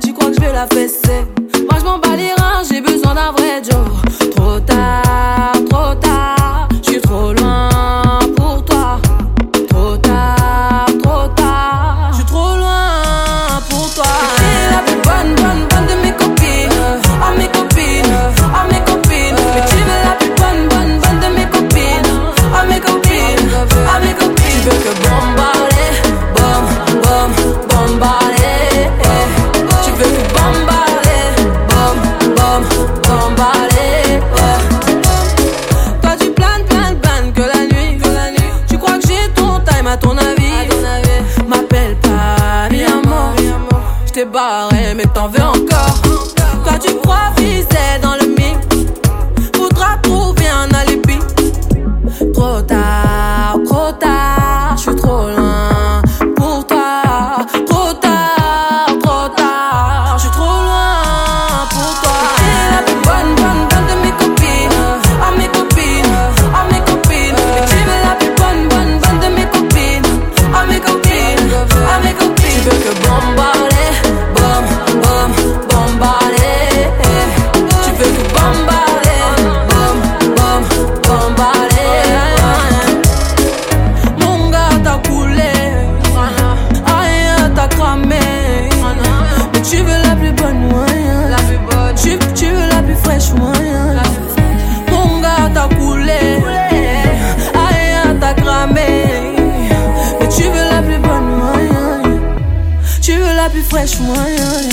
tu crois que je vais la fesser? Moi je m'en bats les reins, j'ai besoin d'un vrai Joe. Trop tard. à ton avis. M'appelle pas, mi mort Je t'ai barré, mais t'en veux encore. Toi, tu crois viser dans le mille. Faudra trouver un alibi. Trop tard, trop tard, je suis trop loin. flash one